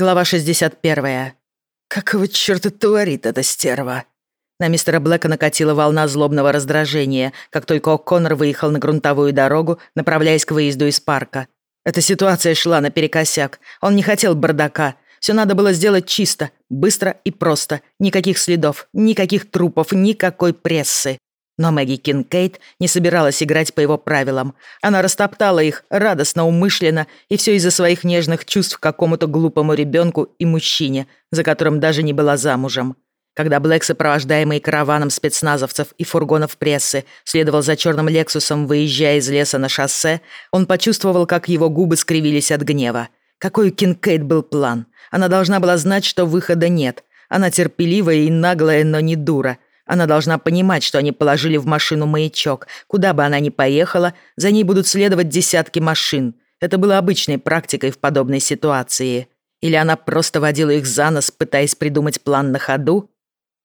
Глава 61. Какого чёрта творит эта стерва? На мистера Блэка накатила волна злобного раздражения, как только О'Коннор выехал на грунтовую дорогу, направляясь к выезду из парка. Эта ситуация шла наперекосяк. Он не хотел бардака. Все надо было сделать чисто, быстро и просто. Никаких следов, никаких трупов, никакой прессы. Но Мэгги Кинкейт не собиралась играть по его правилам. Она растоптала их радостно, умышленно, и все из-за своих нежных чувств к какому-то глупому ребенку и мужчине, за которым даже не была замужем. Когда Блэк, сопровождаемый караваном спецназовцев и фургонов прессы, следовал за черным Лексусом, выезжая из леса на шоссе, он почувствовал, как его губы скривились от гнева. Какой у Кинкейт был план? Она должна была знать, что выхода нет. Она терпеливая и наглая, но не дура — она должна понимать, что они положили в машину маячок. Куда бы она ни поехала, за ней будут следовать десятки машин. Это было обычной практикой в подобной ситуации. Или она просто водила их за нос, пытаясь придумать план на ходу?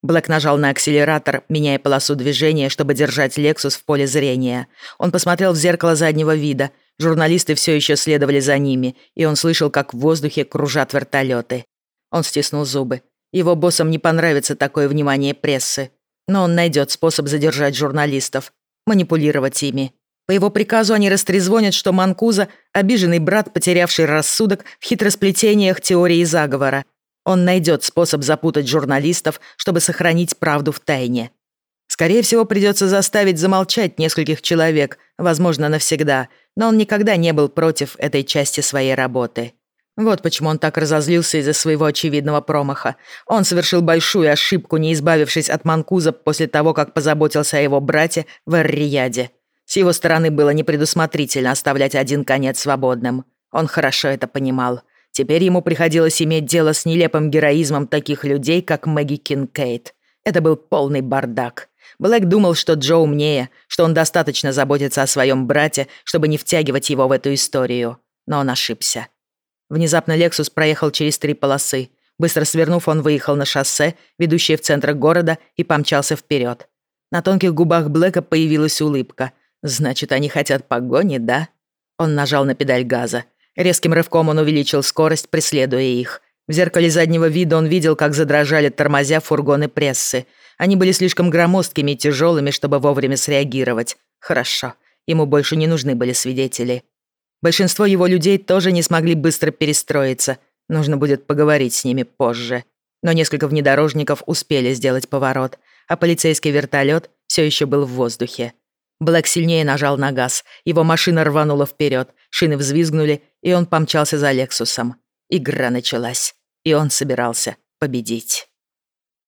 Блэк нажал на акселератор, меняя полосу движения, чтобы держать Лексус в поле зрения. Он посмотрел в зеркало заднего вида. Журналисты все еще следовали за ними, и он слышал, как в воздухе кружат вертолеты. Он стиснул зубы. Его боссам не понравится такое внимание прессы. Но он найдет способ задержать журналистов, манипулировать ими. По его приказу они растрезвонят, что Манкуза — обиженный брат, потерявший рассудок в хитросплетениях теории заговора. Он найдет способ запутать журналистов, чтобы сохранить правду в тайне. Скорее всего, придется заставить замолчать нескольких человек, возможно, навсегда, но он никогда не был против этой части своей работы. Вот почему он так разозлился из-за своего очевидного промаха. Он совершил большую ошибку, не избавившись от Манкуза после того, как позаботился о его брате в эр С его стороны было непредусмотрительно оставлять один конец свободным. Он хорошо это понимал. Теперь ему приходилось иметь дело с нелепым героизмом таких людей, как Мэгги Кинкейт. Это был полный бардак. Блэк думал, что Джо умнее, что он достаточно заботится о своем брате, чтобы не втягивать его в эту историю. Но он ошибся. Внезапно Lexus проехал через три полосы. Быстро свернув, он выехал на шоссе, ведущее в центр города, и помчался вперед. На тонких губах Блэка появилась улыбка. «Значит, они хотят погони, да?» Он нажал на педаль газа. Резким рывком он увеличил скорость, преследуя их. В зеркале заднего вида он видел, как задрожали тормозя фургоны прессы. Они были слишком громоздкими и тяжелыми, чтобы вовремя среагировать. Хорошо. Ему больше не нужны были свидетели. Большинство его людей тоже не смогли быстро перестроиться. Нужно будет поговорить с ними позже. Но несколько внедорожников успели сделать поворот, а полицейский вертолет все еще был в воздухе. Блэк сильнее нажал на газ. Его машина рванула вперед, шины взвизгнули, и он помчался за Лексусом. Игра началась, и он собирался победить.